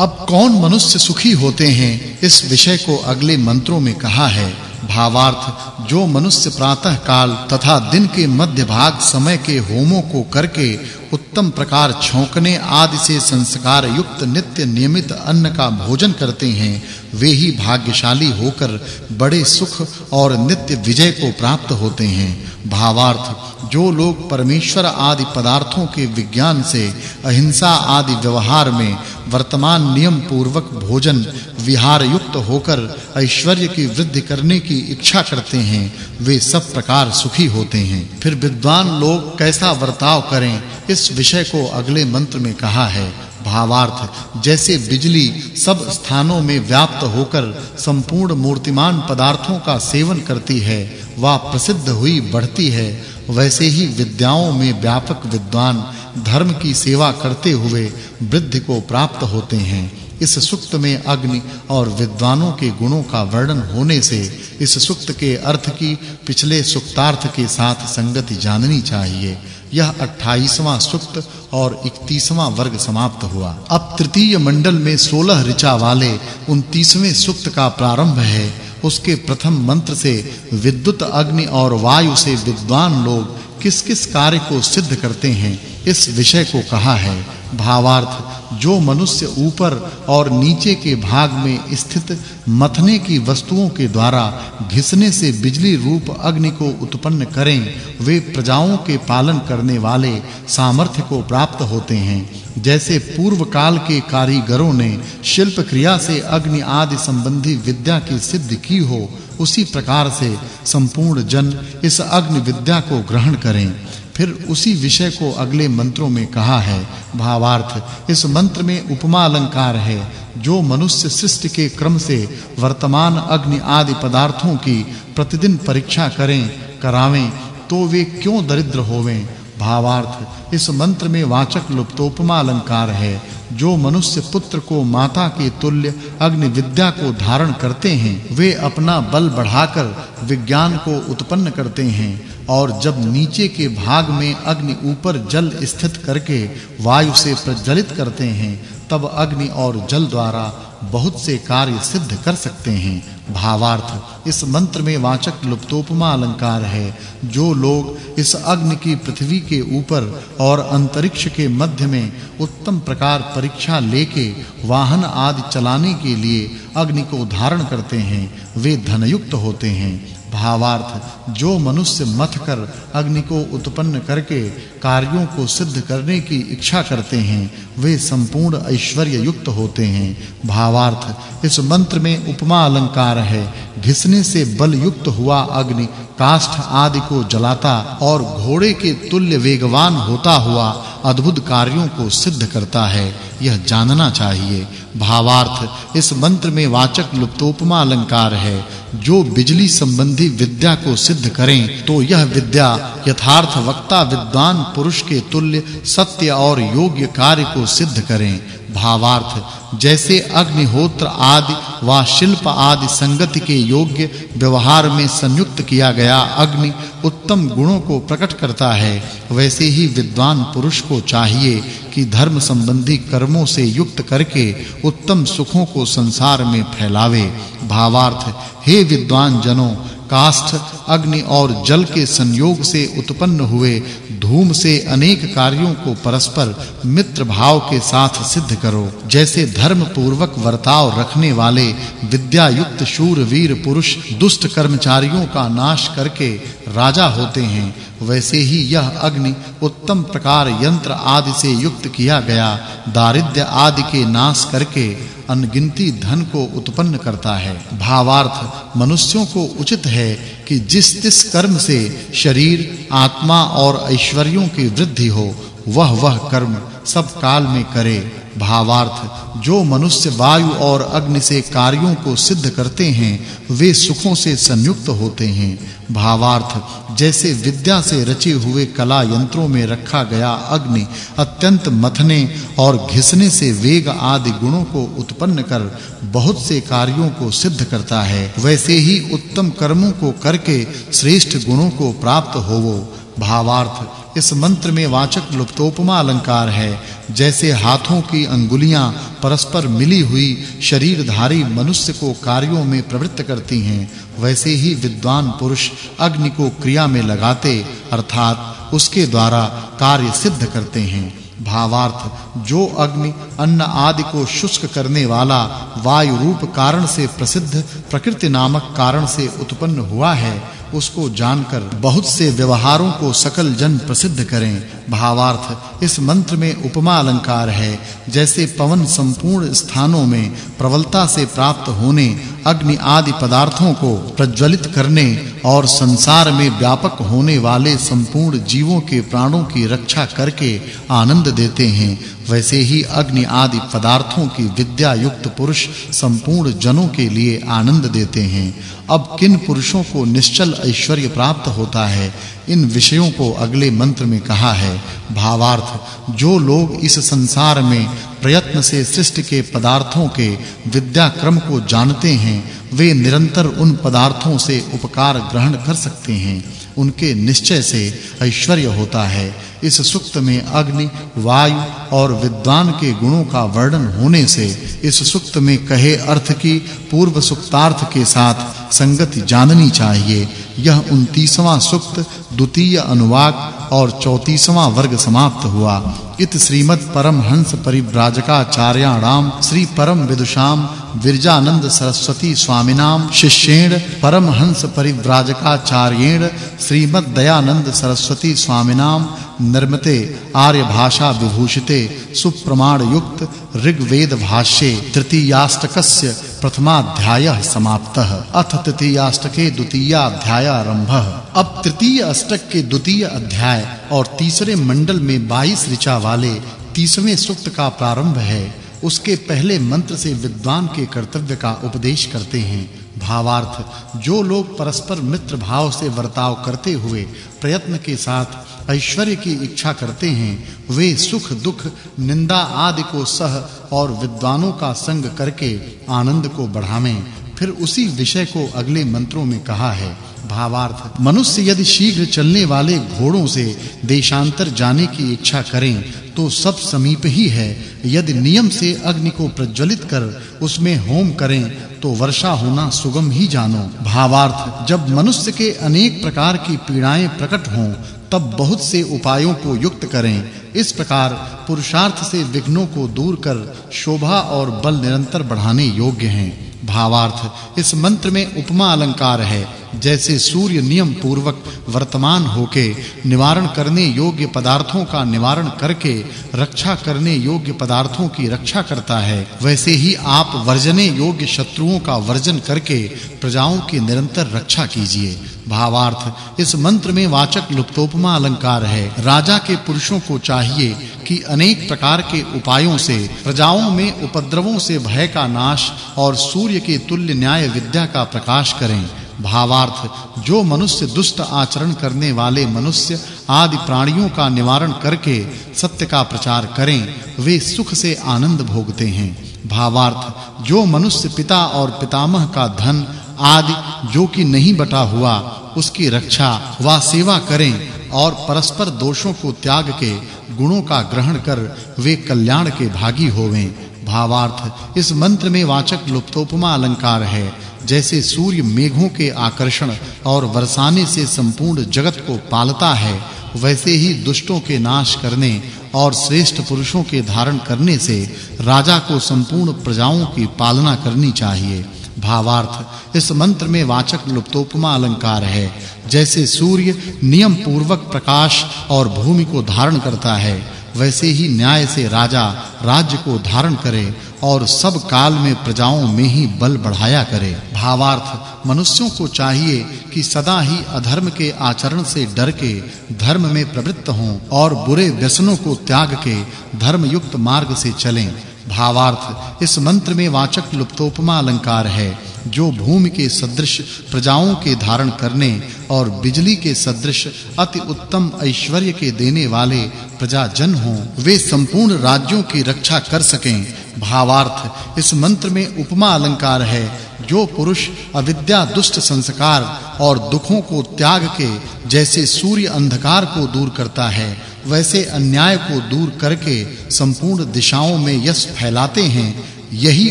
अब कौन मनुष्य सुखी होते हैं? इस विषय को अगले मंत्रों में कहा है। भावार्थ, जो मनुष्य प्रातः काल तथा दिन के मध्य भाग समय के होमों को करके उत्तम प्रकार छौंकने आदि से संस्कार युक्त नित्य नियमित अन्न का भोजन करते हैं, वे ही भाग्यशाली होकर बड़े सुख और नित्य विजय को प्राप्त होते हैं। भावार्थ, जो लोग परमेश्वर आदि पदार्थों के विज्ञान से अहिंसा आदि व्यवहार में वर्तमान नियम पूर्वक भोजन विहार युक्त होकर ऐश्वर्य की वृद्धि करने की इच्छा करते हैं, वे सब प्रकार सुखी होते हैं। फिर विद्वान लोग कैसा वर्ताव करें, इस विषय को अगले मंत्र में कहा है। भावार्थ, जैसे बिजली सब स्थानों में व्याप्त होकर संपूर्ण मूर्तिमान पदार्थों का सेवन करती है वा प्रसिद्ध हुई बढ़ती है, वैसे ही विद्याओं में व्यापक विद्वान धर्म की सेवा करते हुए वृद्धि को प्राप्त होते हैं। इस सुक्त में अग्नि और विद्वानों के गुणों का वर्णन होने से इस सुक्त के अर्थ की पिछले सुक्तार्थ के साथ संगति जाननी चाहिए। यह 28वां सुक्त और 31वां वर्ग समाप्त हुआ। अब तृतीय मंडल में 16 ऋचा वाले 29वें सुक्त का प्रारंभ है। उसके प्रथम मंत्र से विद्युत अग्नि और वायु से विद्वान लोग किस-किस कार्य को सिद्ध करते हैं इस विषय को कहा है, भावार्थ, जो मनुष्य ऊपर और नीचे के भाग में स्थित मथने की वस्तुओं के द्वारा घिसने से बिजली रूप अग्नि को उत्पन्न करें, वे प्रजाओं के पालन करने वाले सामर्थ्य को प्राप्त होते हैं। जैसे पूर्व काल के कारीगरों ने शिल्प क्रिया से अग्नि आदि संबंधी विद्या की सिद्धि की हो, उसी प्रकार से संपूर्ण जन इस अग्नि विद्या को ग्रहण करें। फिर उसी विषय को अगले मंत्रों में कहा है, भावार्थ। इस मंत्र में उपमा अलंकार है, जो मनुष्य सृष्टि के क्रम से वर्तमान अग्नि आदि पदार्थों की प्रतिदिन परीक्षा करें, करावें तो वे क्यों दरिद्र होवें? भावार्थ। इस मंत्र में वाचक् लुप्तोपमा अलंकार है। जो मनुष्य पुत्र को माता के तुल्य अग्नि विद्या को धारण करते हैं, वे अपना बल बढ़ाकर विज्ञान को उत्पन्न करते हैं और जब नीचे के भाग में अग्नि ऊपर जल स्थित करके वायु से प्रज्वलित करते हैं, तब अग्नि और जल द्वारा बहुत से कार्य सिद्ध कर सकते हैं। भावार्थ। इस मंत्र में वाचक् लुप्तोपमा अलंकार है, जो लोग इस अग्नि की पृथ्वी के ऊपर और अंतरिक्ष के मध्य में उत्तम प्रकार परीक्षा लेके वाहन आदि चलाने के लिए अग्नि को धारण करते हैं, वे धनयुक्त होते हैं। भावार्थ, जो मनुष्य मथ कर अग्नि को उत्पन्न करके कार्यों को सिद्ध करने की इच्छा करते हैं, वे संपूर्ण ऐश्वर्य युक्त होते हैं। भावार्थ, इस मंत्र में उपमा अलंकार है घिसने से बल युक्त हुआ अग्नि, काष्ठ आदि को जलाता और घोड़े के तुल्य वेगवान होता हुआ अद्भुत कार्यों को सिद्ध करता है। यह जानना चाहिए। भावार्थ, इस मंत्र में वाचक् लुप्तोपमा अलंकार है। जो बिजली संबंधी विद्या को सिद्ध करें तो यह विद्या यथार्थ वक्ता विद्वान पुरुष के तुल्य, सत्य और योग्य कार्य को सिद्ध करें। भावार्थ, जैसे अग्निहोत्र आदि व शिल्प आदि संगति के योग्य व्यवहार में संयुक्त किया गया अग्नि उत्तम गुणों को प्रकट करता है, वैसे ही विद्वान पुरुष को चाहिए कि धर्म संबंधी कर्मों से युक्त करके उत्तम सुखों को संसार में फैलावे। भावार्थ, हे विद्वान जनों, काष्ठ अग्नि और जल के संयोग से उत्पन्न हुए धूम से अनेक कार्यों को परस्पर मित्र भाव के साथ सिद्ध करो। जैसे धर्म पूर्वक वर्ताव रखने वाले विद्या युक्त शूर वीर पुरुष दुष्ट कर्मचारियों का नाश करके राजा होते हैं, वैसे ही यह अग्नि उत्तम प्रकार यंत्र आदि से युक्त किया गया, दारिद्र्य आदि के नाश करके अनगिनती धन को उत्पन्न करता है। भावार्थ मनुष्यों को उचित है कि जिस जिस कर्म से शरीर, आत्मा और ऐश्वर्यों की वृद्धि हो, वह वह कर्म सब काल में करे। भावार्थ, जो मनुष्य वायु और अग्नि से कार्यों को सिद्ध करते हैं, वे सुखों से संयुक्त होते हैं। भावार्थ जैसे विद्या से रचे हुए कला यंत्रों में रखा गया अग्नि अत्यंत मथने और घिसने से वेग आदि गुणों को उत्पन्न कर बहुत से कार्यों को सिद्ध करता है। वैसे ही उत्तम कर्मों को करके श्रेष्ठ गुणों को प्राप्त होवो। भावार्थ, इस मंत्र में वाचक् लुप्तोपमा अलंकार है। जैसे हाथों की अंगुलियाँ परस्पर मिली हुई शरीरधारी मनुष्य को कार्यों में प्रवृत्त करती हैं, वैसे ही विद्वान पुरुष अग्नि को क्रिया में लगाते, अर्थात उसके द्वारा कार्य सिद्ध करते हैं। भावार्थ, जो अग्नि अन्न आदि को शुष्क करने वाला वायु रूप कारण से प्रसिद्ध, प्रकृति नामक कारण से उत्पन्न हुआ है उसको जानकर बहुत से व्यवहारों को सकल जन प्रसिद्ध करें। भावार्थ, इस मंत्र में उपमा अलंकार है, जैसे पवन संपूर्ण स्थानों में प्रबलता से प्राप्त होने अग्नि आदि पदार्थों को प्रज्वलित करने और संसार में व्यापक होने वाले संपूर्ण जीवों के प्राणों की रक्षा करके आनंद देते हैं। वैसे ही अग्नि आदि पदार्थों की विद्या युक्त पुरुष संपूर्ण जनों के लिए आनंद देते हैं। अब किन पुरुषों को निश्चल ऐश्वर्य प्राप्त होता है? इन विषयों को अगले मंत्र में कहा है, भावार्थ, जो लोग इस संसार में प्रयत्न से सृष्टि के पदार्थों के विद्या क्रम को जानते हैं, वे निरंतर उन पदार्थों से उपकार ग्रहण कर सकते हैं। उनके निश्चय से ऐश्वर्य होता है। इस सुक्त में अग्नि, वायु और विद्वान के गुणों का वर्णन होने से इस सुक्त में कहे अर्थ की पूर्व सुक्तार्थ के साथ संगति जाननी चाहिए। यह 29वां सुक्त, द्वितीय अनुवाक और 34वां वर्ग समाप्त हुआ। इत श्रीमद् परमहंस परिव्राजकाचार्याणाम श्री परम विदुषाम, विरजानंद सरस्वती स्वामिनाम, शिष्येण परमहंस परिव्राजकाचार्येण, श्रीमद् दयानंद सरस्वती स्वामिनाम, निर्मते आर्य भाषा विभूषिते सुप्रमाण युक्त ऋग्वेद भाष्ये तृतीयाष्टकस्य प्रथमाध्यायः समाप्तः। अथ तृतीयाष्टके द्वितीयाध्याय आरंभः अब तृतीय अष्टक के द्वितीय अध्याय और तीसरे मंडल में 22 ऋचा वाले तीसवें सूक्त का प्रारंभ है। उसके पहले मंत्र से विद्वान के कर्तव्य का उपदेश करते हैं। भावार्थ, जो लोग परस्पर मित्र भाव से वर्ताव करते हुए प्रयत्न के साथ ऐश्वर्य की इच्छा करते हैं, वे सुख, दुख, निंदा आदि को सह और विद्वानों का संग करके आनंद को बढ़ावें। फिर उसी विषय को अगले मंत्रों में कहा है, भावार्थ। मनुष्य यदि शीघ्र चलने वाले घोड़ों से देशांतर जाने की इच्छा करें तो सब समीप ही है। यदि नियम से अग्नि को प्रज्वलित कर उसमें होम करें तो वर्षा होना सुगम ही जानो। भावार्थ, जब मनुष्य के अनेक प्रकार की पीड़ाएँ प्रकट हों, तब बहुत से उपायों को युक्त करें। इस प्रकार पुरुषार्थ से विघ्नों को दूर कर शोभा और बल निरंतर बढ़ाने योग्य हैं। भावार्थ। इस मंत्र में उपमा अलंकार है। जैसे सूर्य नियम पूर्वक वर्तमान होके निवारण करने योग्य पदार्थों का निवारण करके रक्षा करने योग्य पदार्थों की रक्षा करता है, वैसे ही आप वर्जने योग्य शत्रुओं का वर्जन करके प्रजाओं की निरंतर रक्षा कीजिए। भावार्थ, इस मंत्र में वाचक लुप्तोपमा अलंकार है। राजा के पुरुषों को चाहिए कि अनेक प्रकार के उपायों से, प्रजाओं में उपद्रवों से भय का नाश और सूर्य के तुल्य न्याय विद्या का प्रकाश करें। भावार्थ, जो मनुष्य दुष्ट आचरण करने वाले मनुष्य आदि प्राणियों का निवारण करके सत्य का प्रचार करें, वे सुख से आनंद भोगते हैं। भावार्थ, जो मनुष्य पिता और पितामह का धन आदि जो कि नहीं बटा हुआ, उसकी रक्षा व सेवा करें और परस्पर दोषों को त्याग के गुणों का ग्रहण कर वे कल्याण के भागी होवें। भावार्थ। इस मंत्र में वाचक् लुप्तोपमा अलंकार है। जैसे सूर्य मेघों के आकर्षण और वर्षाने से संपूर्ण जगत को पालता है, वैसे ही दुष्टों के नाश करने और श्रेष्ठ पुरुषों के धारण करने से राजा को संपूर्ण प्रजाओं की पालना करनी चाहिए। भावार्थ, इस मंत्र में वाचक् लुप्तोपमा अलंकार है। जैसे सूर्य नियम पूर्वक प्रकाश और भूमि को धारण करता है वैसे ही न्याय से राजा राज्य को धारण करे और सब काल में प्रजाओं में ही बल बढ़ाया करे। भावार्थ, मनुष्यों को चाहिए कि सदा ही अधर्म के आचरण से डर के धर्म में प्रवृत्त हों और बुरे व्यसनों को त्याग के धर्म युक्त मार्ग से चलें। भावार्थ, इस मंत्र में वाचक् लुप्तोपमा अलंकार है। जो भूमि के सदृश, प्रजाओं के धारण करने और बिजली के सदृश, अति उत्तम ऐश्वर्य के देने वाले प्रजाजन हों, वे संपूर्ण राज्यों की रक्षा कर सकें। भावार्थ, इस मंत्र में उपमा अलंकार है, जो पुरुष, अविद्या, दुष्ट संस्कार और दुखों को त्याग के जैसे सूर्य अंधकार को दूर करता है, वैसे अन्याय को दूर करके संपूर्ण दिशाओं में यश फैलाते हैं, यही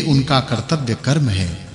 उनका कर्तव्य कर्म है।